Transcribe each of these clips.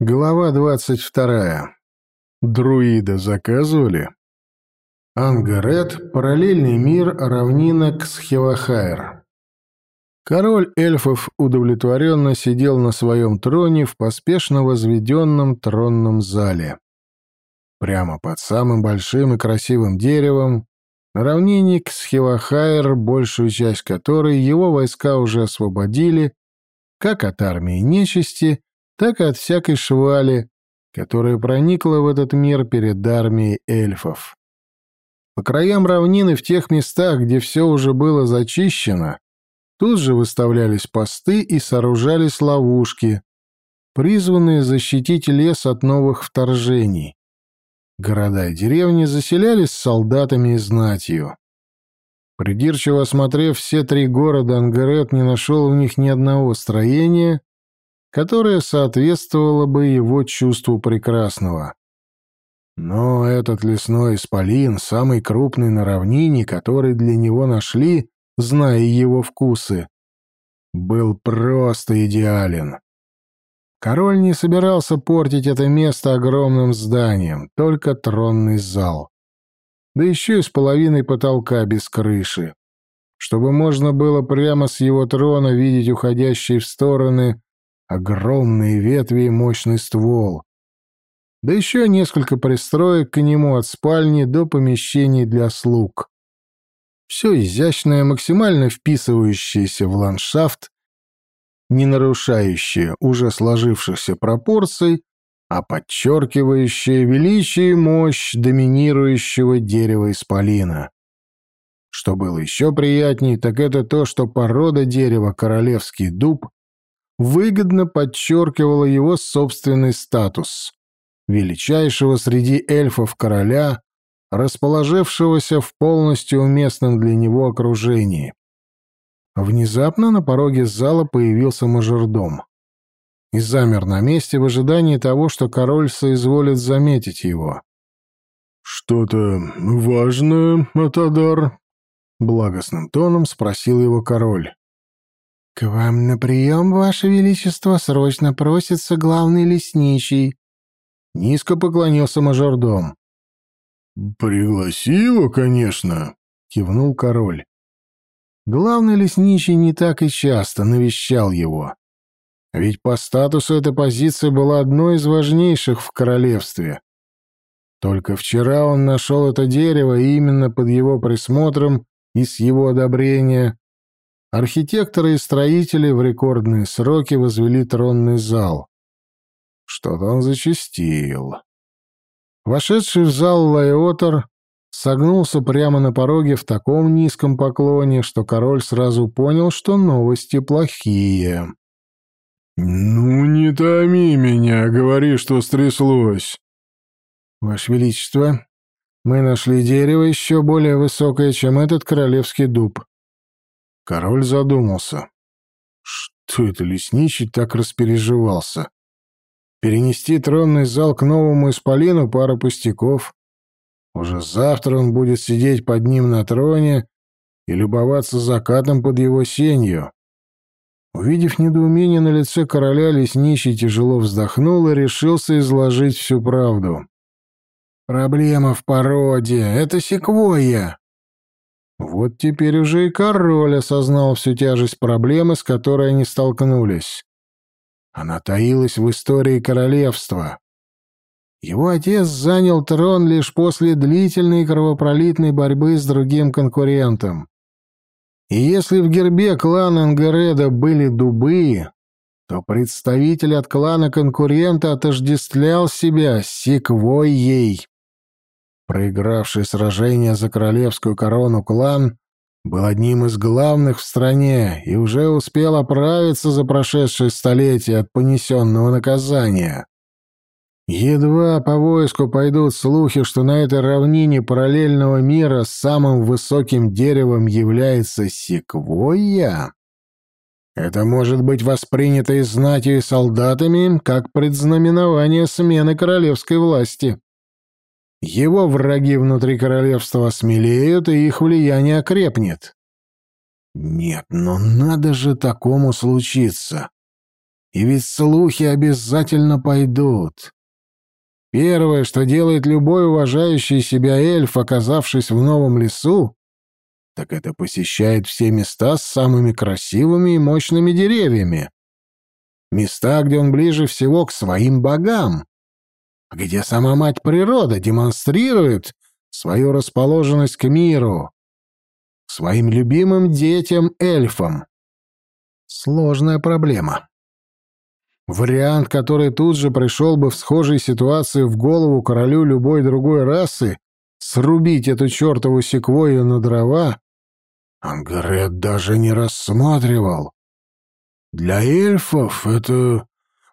Глава двадцать вторая. Друида заказывали? Ангарет, параллельный мир, равнинок Схевахайр. Король эльфов удовлетворенно сидел на своем троне в поспешно возведенном тронном зале. Прямо под самым большим и красивым деревом, на равнине Ксхевахайр, большую часть которой его войска уже освободили, как от армии нечисти, так и от всякой швали, которая проникла в этот мир перед армией эльфов. По краям равнины в тех местах, где все уже было зачищено, тут же выставлялись посты и сооружались ловушки, призванные защитить лес от новых вторжений. Города и деревни заселялись солдатами и знатью. Придирчиво осмотрев все три города, Ангарет не нашел в них ни одного строения, которое соответствовало бы его чувству прекрасного. Но этот лесной исполин, самый крупный на равнине, который для него нашли, зная его вкусы, был просто идеален. Король не собирался портить это место огромным зданием, только тронный зал. Да еще и с половиной потолка без крыши, чтобы можно было прямо с его трона видеть уходящие в стороны огромные ветви и мощный ствол. Да еще несколько пристроек к нему от спальни до помещений для слуг. Все изящное, максимально вписывающееся в ландшафт, не нарушающее уже сложившихся пропорций, а подчеркивающее величие и мощь доминирующего дерева исполина. Что было еще приятней, так это то, что порода дерева королевский дуб выгодно подчеркивало его собственный статус величайшего среди эльфов короля, расположившегося в полностью уместном для него окружении. Внезапно на пороге зала появился мажордом и замер на месте в ожидании того, что король соизволит заметить его. «Что-то важное, Атадар?» — благостным тоном спросил его король. «К вам на прием, Ваше Величество, срочно просится главный лесничий». Низко поклонился мажордом. «Пригласи его, конечно», — кивнул король. Главный лесничий не так и часто навещал его. Ведь по статусу эта позиция была одной из важнейших в королевстве. Только вчера он нашел это дерево, и именно под его присмотром и с его одобрения Архитекторы и строители в рекордные сроки возвели тронный зал. Что-то он зачастил. Вошедший в зал Лайотер согнулся прямо на пороге в таком низком поклоне, что король сразу понял, что новости плохие. «Ну, не томи меня, говори, что стряслось». «Ваше Величество, мы нашли дерево еще более высокое, чем этот королевский дуб. Король задумался. Что это лесничий так распереживался? Перенести тронный зал к новому исполину пара пустяков. Уже завтра он будет сидеть под ним на троне и любоваться закатом под его сенью. Увидев недоумение на лице короля, лесничий тяжело вздохнул и решился изложить всю правду. «Проблема в породе. Это секвойя. Вот теперь уже и король осознал всю тяжесть проблемы, с которой они столкнулись. Она таилась в истории королевства. Его отец занял трон лишь после длительной кровопролитной борьбы с другим конкурентом. И если в гербе клана Ангареда были дубы, то представитель от клана конкурента отождествлял себя секвойей. Проигравший сражение за королевскую корону клан был одним из главных в стране и уже успел оправиться за прошедшее столетие от понесенного наказания. Едва по войску пойдут слухи, что на этой равнине параллельного мира самым высоким деревом является секвойя, это может быть воспринято и знатью и солдатами как предзнаменование смены королевской власти. Его враги внутри королевства осмелеют, и их влияние окрепнет. Нет, но надо же такому случиться. И ведь слухи обязательно пойдут. Первое, что делает любой уважающий себя эльф, оказавшись в новом лесу, так это посещает все места с самыми красивыми и мощными деревьями. Места, где он ближе всего к своим богам, где сама мать природа демонстрирует свою расположенность к миру, своим любимым детям-эльфам. Сложная проблема. Вариант, который тут же пришел бы в схожей ситуации в голову королю любой другой расы, срубить эту чертову секвою на дрова, Ангарет даже не рассматривал. Для эльфов это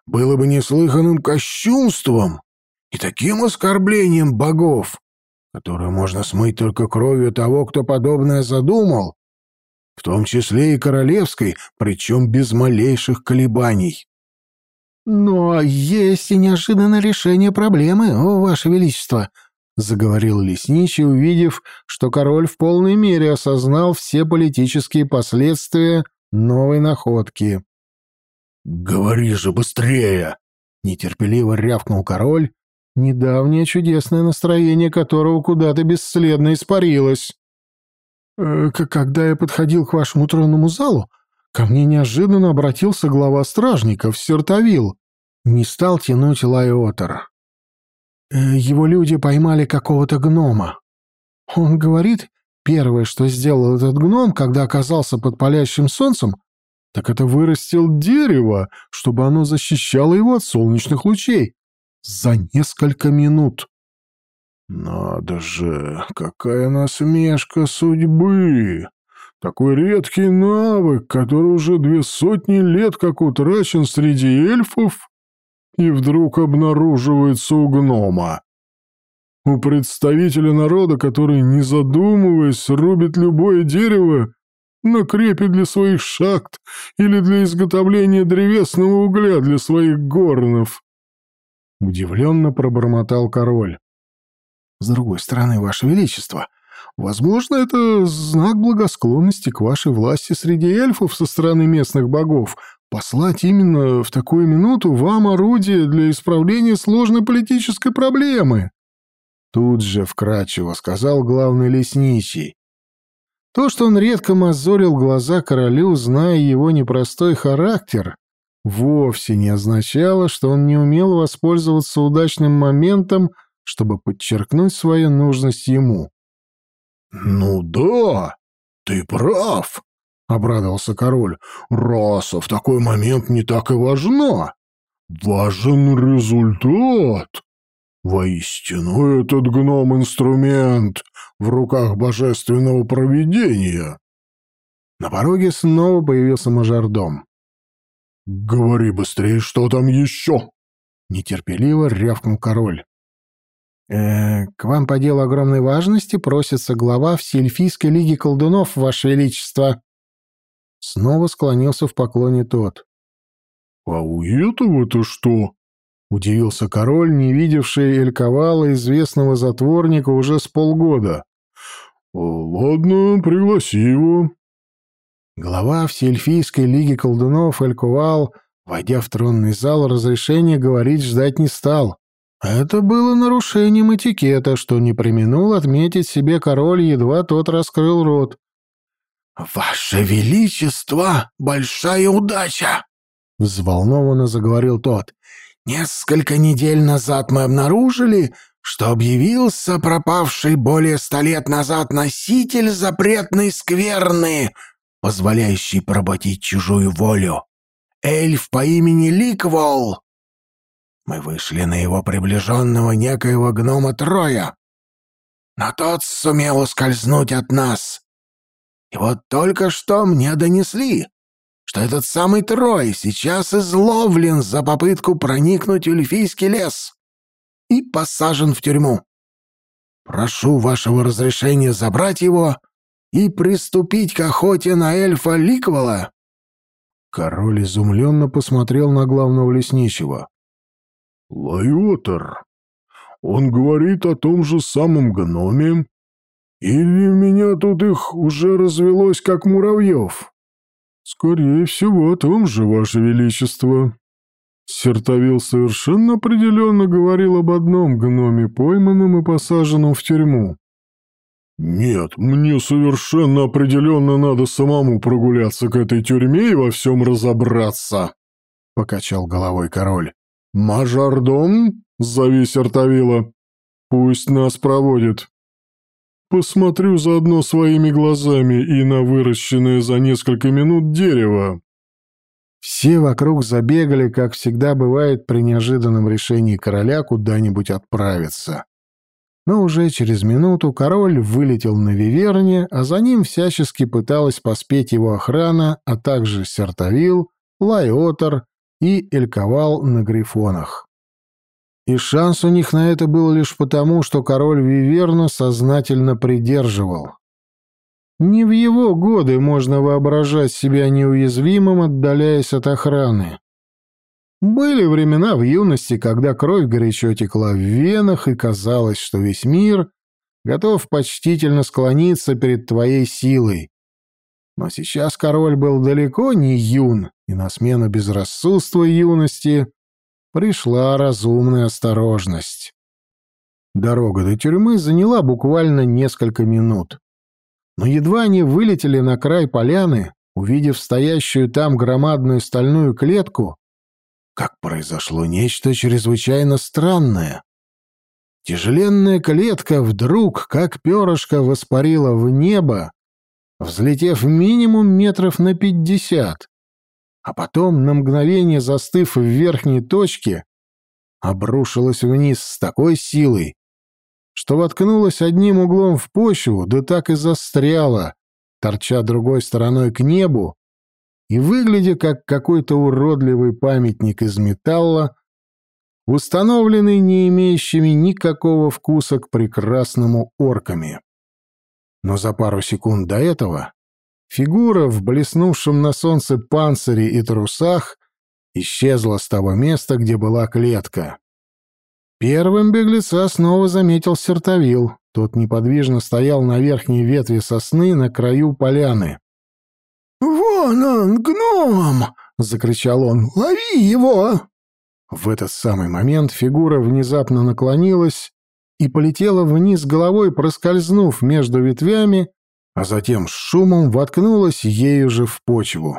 было бы неслыханным кощунством и таким оскорблением богов, которое можно смыть только кровью того, кто подобное задумал, в том числе и королевской, причем без малейших колебаний. «Но есть и неожиданное решение проблемы, о, Ваше Величество», — заговорил лесничий, увидев, что король в полной мере осознал все политические последствия новой находки. «Говори же быстрее!» — нетерпеливо рявкнул король, недавнее чудесное настроение которого куда-то бесследно испарилось. «Э, «Когда я подходил к вашему тронному залу, ко мне неожиданно обратился глава стражников, Сертовил. Не стал тянуть Лайотер. Э, его люди поймали какого-то гнома. Он говорит, первое, что сделал этот гном, когда оказался под палящим солнцем, так это вырастил дерево, чтобы оно защищало его от солнечных лучей за несколько минут. «Надо же, какая насмешка судьбы! Такой редкий навык, который уже две сотни лет как утрачен среди эльфов, и вдруг обнаруживается у гнома. У представителя народа, который, не задумываясь, рубит любое дерево на крепе для своих шахт или для изготовления древесного угля для своих горнов. Удивленно пробормотал король. «С другой стороны, Ваше Величество, возможно, это знак благосклонности к вашей власти среди эльфов со стороны местных богов, послать именно в такую минуту вам орудие для исправления сложной политической проблемы». Тут же вкратчиво сказал главный лесничий. То, что он редко мозолил глаза королю, зная его непростой характер, вовсе не означало, что он не умел воспользоваться удачным моментом, чтобы подчеркнуть свою нужность ему. «Ну да, ты прав», — обрадовался король. «Раса в такой момент не так и важна. Важен результат. Воистину, этот гном-инструмент в руках божественного провидения». На пороге снова появился мажордом. «Говори быстрее, что там еще?» Нетерпеливо рявкнул король. «Э, «К вам по делу огромной важности просится глава Всеэльфийской лиги колдунов, Ваше Величество». Снова склонился в поклоне тот. «А у этого-то что?» — удивился король, не видевший Эльковала, известного затворника, уже с полгода. «Ладно, пригласи его». Глава Всеэльфийской лиги колдунов Элькувал, войдя в тронный зал, разрешения говорить ждать не стал. Это было нарушением этикета, что не применул отметить себе король, едва тот раскрыл рот. «Ваше Величество, большая удача!» — взволнованно заговорил тот. «Несколько недель назад мы обнаружили, что объявился пропавший более ста лет назад носитель запретной скверны, позволяющий поработить чужую волю. Эльф по имени Ликвол. Мы вышли на его приближенного некоего гнома Троя. Но тот сумел ускользнуть от нас. И вот только что мне донесли, что этот самый Трой сейчас изловлен за попытку проникнуть в эльфийский лес и посажен в тюрьму. Прошу вашего разрешения забрать его и приступить к охоте на эльфа Ликвала?» Король изумленно посмотрел на главного лесничего. «Лайотер, он говорит о том же самом гноме? Или меня тут их уже развелось, как муравьев?» «Скорее всего, о том же, Ваше Величество», Сертовил совершенно определенно говорил об одном гноме, пойманном и посаженном в тюрьму. «Нет, мне совершенно определенно надо самому прогуляться к этой тюрьме и во всем разобраться», — покачал головой король. «Мажордом, зови Сертовила. Пусть нас проводит. Посмотрю заодно своими глазами и на выращенное за несколько минут дерево». Все вокруг забегали, как всегда бывает при неожиданном решении короля куда-нибудь отправиться. Но уже через минуту король вылетел на Виверне, а за ним всячески пыталась поспеть его охрана, а также Сертовил, Лайотер и Эльковал на Грифонах. И шанс у них на это был лишь потому, что король Виверна сознательно придерживал. Не в его годы можно воображать себя неуязвимым, отдаляясь от охраны. Были времена в юности, когда кровь горячо текла в венах, и казалось, что весь мир готов почтительно склониться перед твоей силой. Но сейчас король был далеко не юн, и на смену безрассудства юности пришла разумная осторожность. Дорога до тюрьмы заняла буквально несколько минут но едва они вылетели на край поляны, увидев стоящую там громадную стальную клетку, как произошло нечто чрезвычайно странное. Тяжеленная клетка вдруг, как перышко, воспарила в небо, взлетев минимум метров на пятьдесят, а потом, на мгновение застыв в верхней точке, обрушилась вниз с такой силой, что воткнулась одним углом в почву, да так и застряла, торча другой стороной к небу и выглядя как какой-то уродливый памятник из металла, установленный не имеющими никакого вкуса к прекрасному орками. Но за пару секунд до этого фигура в блеснувшем на солнце панцире и трусах исчезла с того места, где была клетка. Первым беглеца снова заметил Сертовил. Тот неподвижно стоял на верхней ветви сосны на краю поляны. «Вон он, гном!» — закричал он. «Лови его!» В этот самый момент фигура внезапно наклонилась и полетела вниз головой, проскользнув между ветвями, а затем с шумом воткнулась ею же в почву.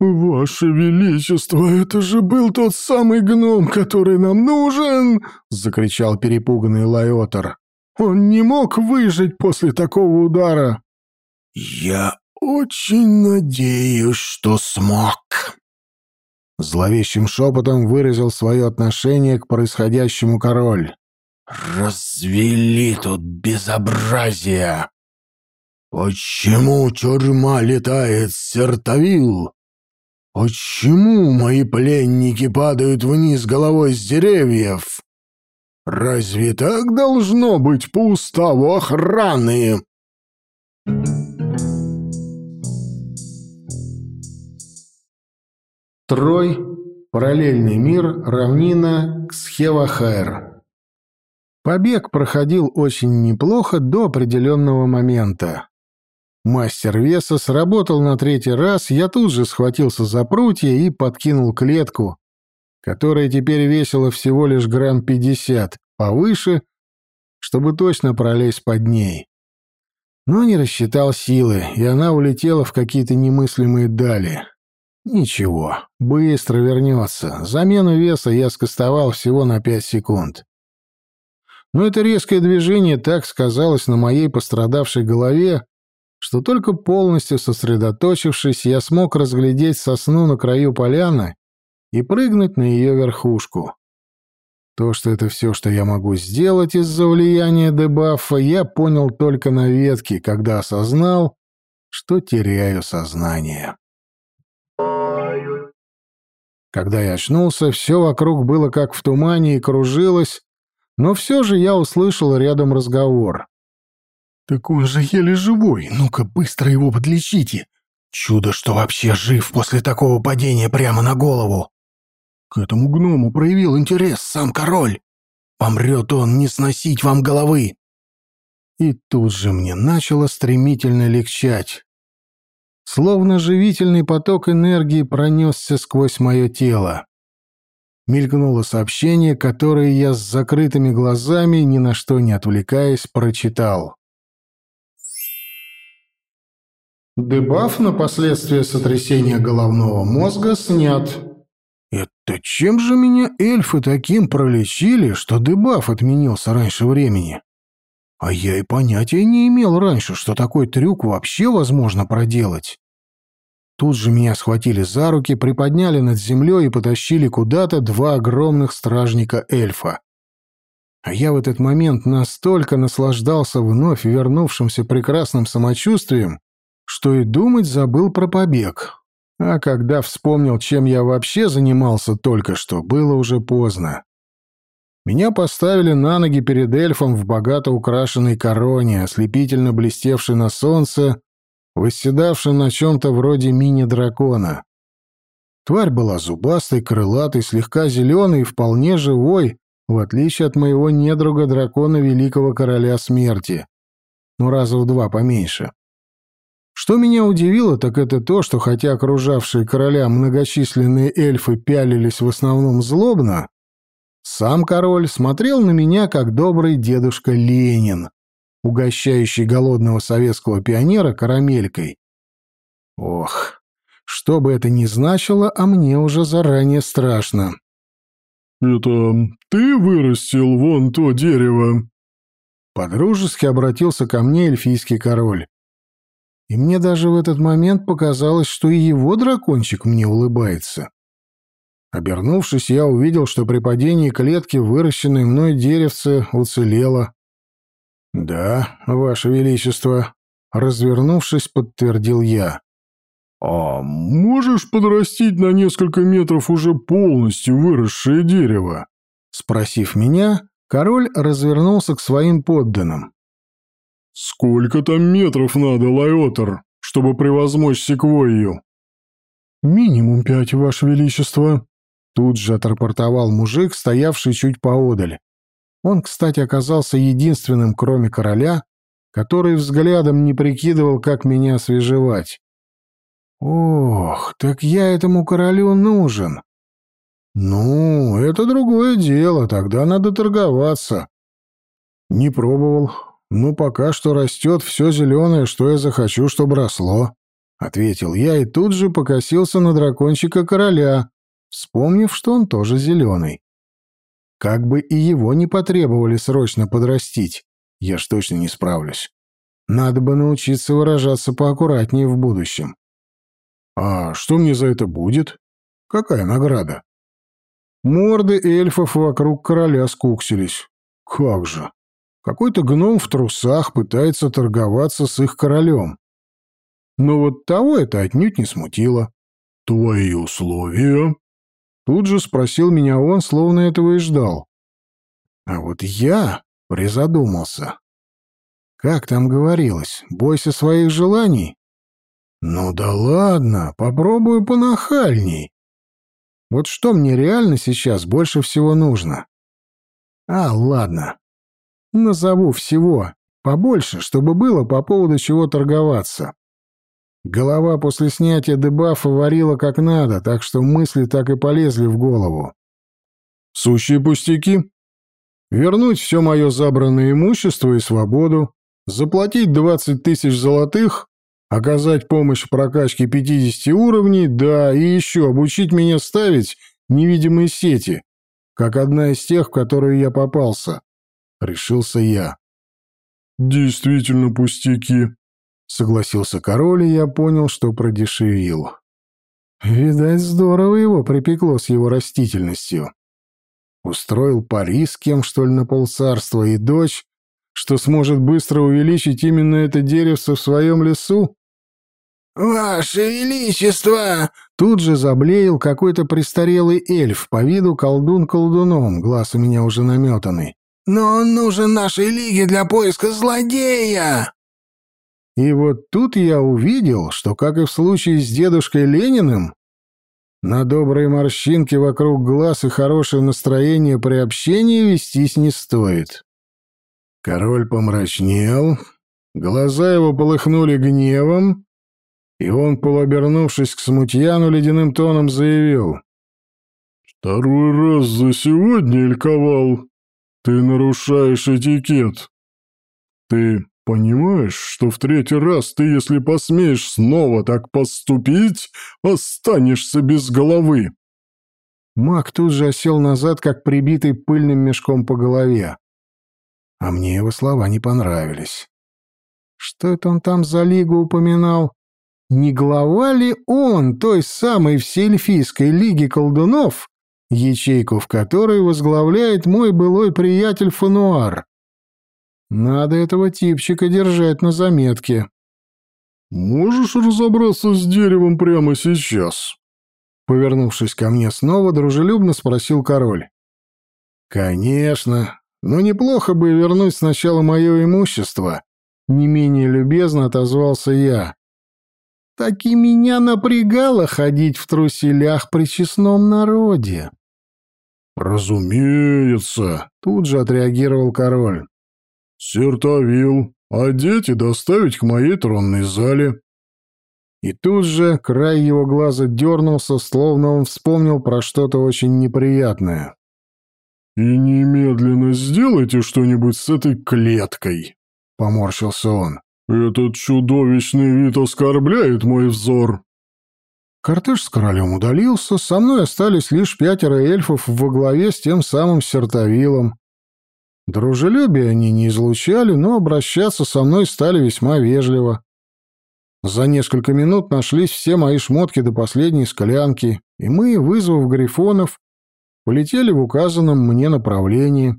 «Ваше Величество, это же был тот самый гном, который нам нужен!» — закричал перепуганный Лайотер. «Он не мог выжить после такого удара!» «Я очень надеюсь, что смог!» Зловещим шепотом выразил свое отношение к происходящему король. «Развели тут безобразие! Почему тюрьма летает с Сертовил?» Почему мои пленники падают вниз головой с деревьев? Разве так должно быть по уставу охраны? Трой. Параллельный мир. Равнина. Ксхевахайр. Побег проходил очень неплохо до определенного момента. Мастер веса сработал на третий раз, я тут же схватился за прутья и подкинул клетку, которая теперь весила всего лишь грамм пятьдесят, повыше, чтобы точно пролезть под ней. Но не рассчитал силы, и она улетела в какие-то немыслимые дали. Ничего, быстро вернется. Замену веса я скостовал всего на пять секунд. Но это резкое движение так сказалось на моей пострадавшей голове, что только полностью сосредоточившись, я смог разглядеть сосну на краю поляны и прыгнуть на ее верхушку. То, что это все, что я могу сделать из-за влияния дебафа, я понял только на ветке, когда осознал, что теряю сознание. Когда я очнулся, все вокруг было как в тумане и кружилось, но все же я услышал рядом разговор. «Так он же еле живой. Ну-ка, быстро его подлечите!» «Чудо, что вообще жив после такого падения прямо на голову!» «К этому гному проявил интерес сам король. Помрет он, не сносить вам головы!» И тут же мне начало стремительно легчать. Словно живительный поток энергии пронесся сквозь мое тело. мелькнуло сообщение, которое я с закрытыми глазами, ни на что не отвлекаясь, прочитал. Дебаф на последствия сотрясения головного мозга снят. Это чем же меня эльфы таким пролечили, что дебаф отменился раньше времени? А я и понятия не имел раньше, что такой трюк вообще возможно проделать. Тут же меня схватили за руки, приподняли над землей и потащили куда-то два огромных стражника эльфа. А я в этот момент настолько наслаждался вновь вернувшимся прекрасным самочувствием, что и думать забыл про побег. А когда вспомнил, чем я вообще занимался только что, было уже поздно. Меня поставили на ноги перед эльфом в богато украшенной короне, ослепительно блестевшей на солнце, восседавшим на чем-то вроде мини-дракона. Тварь была зубастой, крылатой, слегка зеленой и вполне живой, в отличие от моего недруга дракона Великого Короля Смерти. Ну, раза в два поменьше. Что меня удивило, так это то, что хотя окружавшие короля многочисленные эльфы пялились в основном злобно, сам король смотрел на меня, как добрый дедушка Ленин, угощающий голодного советского пионера карамелькой. Ох, что бы это ни значило, а мне уже заранее страшно. «Это ты вырастил вон то дерево?» Подружески обратился ко мне эльфийский король. И мне даже в этот момент показалось, что и его дракончик мне улыбается. Обернувшись, я увидел, что при падении клетки выращенное мной деревце уцелело. «Да, Ваше Величество», — развернувшись, подтвердил я. «А можешь подрастить на несколько метров уже полностью выросшее дерево?» Спросив меня, король развернулся к своим подданным. «Сколько там метров надо, Лайотер, чтобы превозмочь секвойю?» «Минимум пять, Ваше Величество», Тут же отрапортовал мужик, стоявший чуть поодаль. Он, кстати, оказался единственным, кроме короля, который взглядом не прикидывал, как меня освежевать. «Ох, так я этому королю нужен!» «Ну, это другое дело, тогда надо торговаться». «Не пробовал, но пока что растет все зеленое, что я захочу, чтобы росло», — ответил я и тут же покосился на дракончика короля, вспомнив, что он тоже зеленый. Как бы и его не потребовали срочно подрастить, я ж точно не справлюсь. Надо бы научиться выражаться поаккуратнее в будущем. А что мне за это будет? Какая награда? Морды эльфов вокруг короля скуксились. Как же? Какой-то гном в трусах пытается торговаться с их королем. Но вот того это отнюдь не смутило. «Твои условия?» Тут же спросил меня он, словно этого и ждал. А вот я призадумался. Как там говорилось, бойся своих желаний? Ну да ладно, попробую понахальней. Вот что мне реально сейчас больше всего нужно? А, ладно. Назову всего, побольше, чтобы было по поводу чего торговаться. Голова после снятия дебафа варила как надо, так что мысли так и полезли в голову. Сущие пустяки. Вернуть все мое забранное имущество и свободу, заплатить 20 тысяч золотых, оказать помощь в прокачке 50 уровней, да, и еще обучить меня ставить невидимые сети, как одна из тех, в которые я попался. Решился я. «Действительно пустяки», Согласился король, и я понял, что продешевил. Видать, здорово его припекло с его растительностью. Устроил пари с кем, что ли, на полцарства, и дочь, что сможет быстро увеличить именно это деревце в своем лесу? «Ваше Величество!» Тут же заблеял какой-то престарелый эльф, по виду колдун колдуном, глаз у меня уже наметанный. «Но он нужен нашей лиге для поиска злодея!» И вот тут я увидел, что, как и в случае с дедушкой Лениным, на добрые морщинки вокруг глаз и хорошее настроение при общении вестись не стоит. Король помрачнел, глаза его полыхнули гневом, и он, полуобернувшись к смутьяну, ледяным тоном заявил. «Второй раз за сегодня, Эльковал, ты нарушаешь этикет. Ты понимаешь, что в третий раз ты, если посмеешь снова так поступить, останешься без головы?» Маг тут же осел назад, как прибитый пыльным мешком по голове. А мне его слова не понравились. Что это он там за лигу упоминал? Не глава ли он той самой всеэльфийской лиги колдунов, ячейку в которой возглавляет мой былой приятель Фануар? Надо этого типчика держать на заметке. «Можешь разобраться с деревом прямо сейчас?» Повернувшись ко мне снова, дружелюбно спросил король. «Конечно, но неплохо бы вернуть сначала мое имущество», — не менее любезно отозвался я. «Так и меня напрягало ходить в труселях при честном народе». «Разумеется», — тут же отреагировал король. «Сертовил, одеть и доставить к моей тронной зале». И тут же край его глаза дернулся, словно он вспомнил про что-то очень неприятное. «И немедленно сделайте что-нибудь с этой клеткой», — поморщился он. «Этот чудовищный вид оскорбляет мой взор». Кортеж с королем удалился, со мной остались лишь пятеро эльфов во главе с тем самым Сертовилом. Дружелюбие они не излучали, но обращаться со мной стали весьма вежливо. За несколько минут нашлись все мои шмотки до последней склянки, и мы, вызвав грифонов, полетели в указанном мне направлении.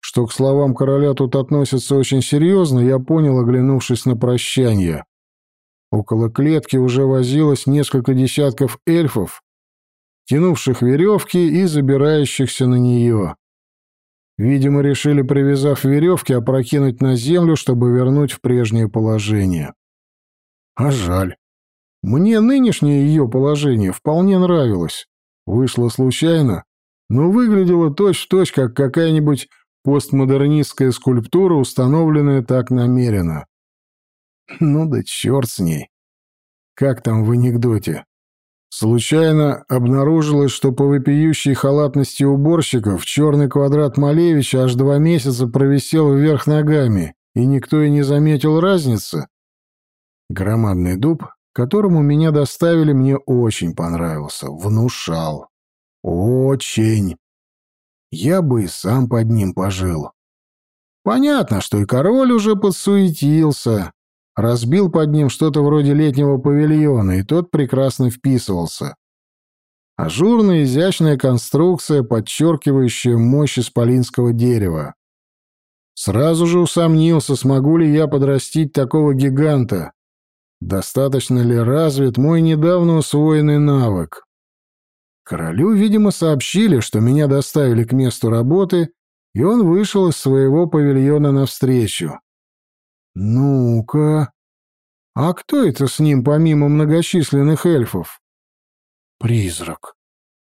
Что к словам короля тут относятся очень серьезно, я понял, оглянувшись на прощание. Около клетки уже возилось несколько десятков эльфов, тянувших веревки и забирающихся на нее. Видимо, решили, привязав веревки, опрокинуть на землю, чтобы вернуть в прежнее положение. А жаль. Мне нынешнее ее положение вполне нравилось. Вышло случайно, но выглядело точь-в-точь, как какая-нибудь постмодернистская скульптура, установленная так намеренно. Ну да черт с ней. Как там в анекдоте? Случайно обнаружилось, что по вопиющей халатности уборщиков черный квадрат Малевича аж два месяца провисел вверх ногами, и никто и не заметил разницы. Громадный дуб, которому меня доставили, мне очень понравился, внушал. Очень. Я бы и сам под ним пожил. Понятно, что и король уже подсуетился, разбил под ним что-то вроде летнего павильона, и тот прекрасно вписывался. Ажурная изящная конструкция, подчеркивающая мощь исполинского дерева. Сразу же усомнился, смогу ли я подрастить такого гиганта, Достаточно ли развит мой недавно усвоенный навык? Королю, видимо, сообщили, что меня доставили к месту работы, и он вышел из своего павильона навстречу. «Ну-ка, а кто это с ним помимо многочисленных эльфов?» «Призрак,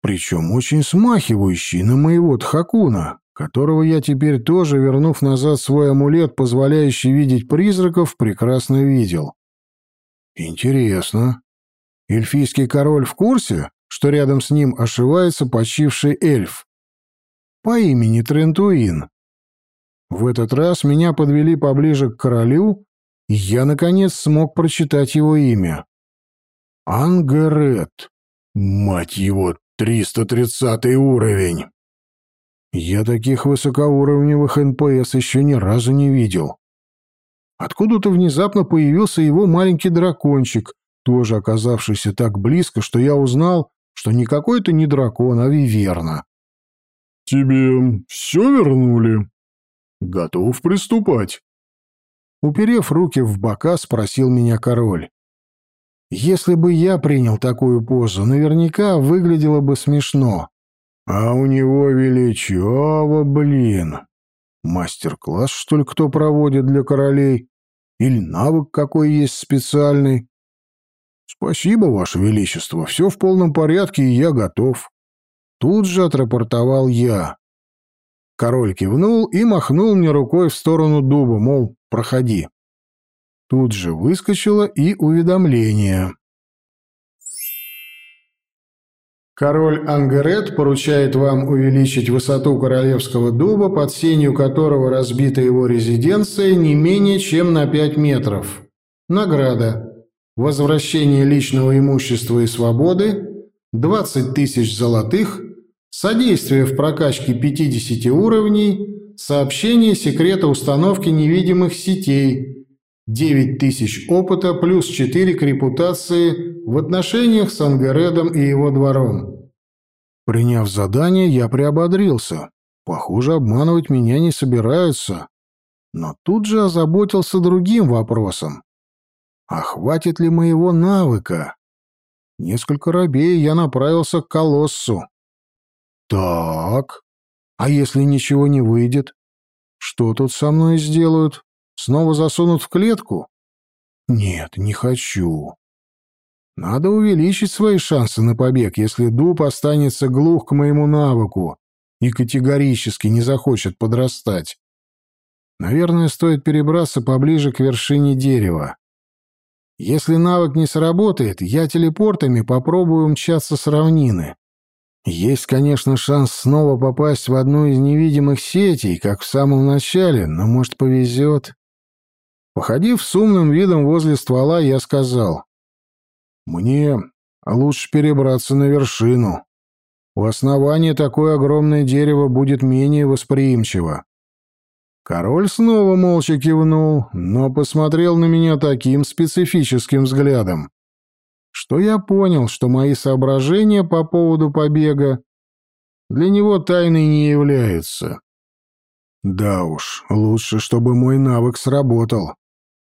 причем очень смахивающий на моего Тхакуна, которого я теперь тоже, вернув назад свой амулет, позволяющий видеть призраков, прекрасно видел. Интересно. Эльфийский король в курсе, что рядом с ним ошивается почивший эльф? По имени Трентуин. В этот раз меня подвели поближе к королю, и я, наконец, смог прочитать его имя. Ангерет. Мать его, 330 уровень. Я таких высокоуровневых НПС еще ни разу не видел. Откуда-то внезапно появился его маленький дракончик, тоже оказавшийся так близко, что я узнал, что никакой это не дракон, а виверна. «Тебе все вернули?» «Готов приступать?» Уперев руки в бока, спросил меня король. Если бы я принял такую позу, наверняка выглядело бы смешно. А у него величаво, блин. Мастер-класс, что ли, кто проводит для королей? Или навык какой есть специальный? Спасибо, Ваше Величество, все в полном порядке, и я готов. Тут же отрапортовал я. Король кивнул и махнул мне рукой в сторону дуба, мол, проходи. Тут же выскочило и уведомление. Король Ангерет поручает вам увеличить высоту королевского дуба, под сенью которого разбита его резиденция, не менее чем на 5 метров. Награда. Возвращение личного имущества и свободы, 20 тысяч золотых, содействие в прокачке 50 уровней, сообщение секрета установки невидимых сетей, 9 тысяч опыта плюс 4 к репутации в отношениях с Ангередом и его двором. Приняв задание, я приободрился. Похоже, обманывать меня не собираются. Но тут же озаботился другим вопросом. А хватит ли моего навыка? Несколько рабей я направился к колоссу. Так, а если ничего не выйдет? Что тут со мной сделают? Снова засунут в клетку? Нет, не хочу. Надо увеличить свои шансы на побег, если дуб останется глух к моему навыку и категорически не захочет подрастать. Наверное, стоит перебраться поближе к вершине дерева. Если навык не сработает, я телепортами попробую умчаться с равнины. Есть, конечно, шанс снова попасть в одну из невидимых сетей, как в самом начале, но, может, повезет. Походив с умным видом возле ствола, я сказал. «Мне лучше перебраться на вершину. У основания такое огромное дерево будет менее восприимчиво». Король снова молча кивнул, но посмотрел на меня таким специфическим взглядом, что я понял, что мои соображения по поводу побега для него тайной не являются. Да уж, лучше, чтобы мой навык сработал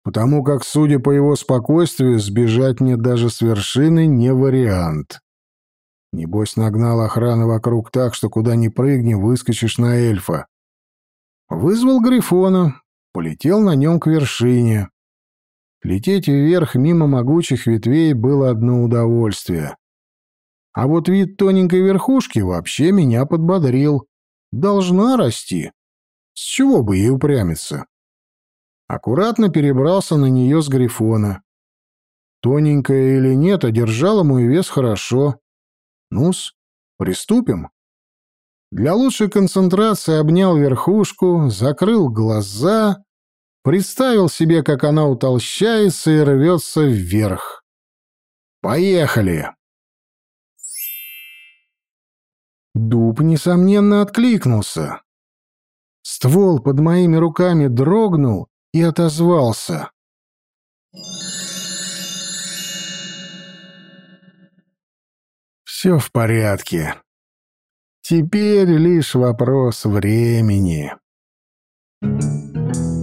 потому как, судя по его спокойствию, сбежать мне даже с вершины не вариант. Небось, нагнал охрану вокруг так, что куда ни прыгни, выскочишь на эльфа. Вызвал Грифона, полетел на нем к вершине. Лететь вверх мимо могучих ветвей было одно удовольствие. А вот вид тоненькой верхушки вообще меня подбодрил. Должна расти. С чего бы ей упрямиться? аккуратно перебрался на нее с грифона. Тоненькая или нет, одержала мой вес хорошо. Ну-с, приступим. Для лучшей концентрации обнял верхушку, закрыл глаза, представил себе, как она утолщается и рвется вверх. Поехали! Дуб, несомненно, откликнулся. Ствол под моими руками дрогнул, и отозвался. «Все в порядке. Теперь лишь вопрос времени». Thank you.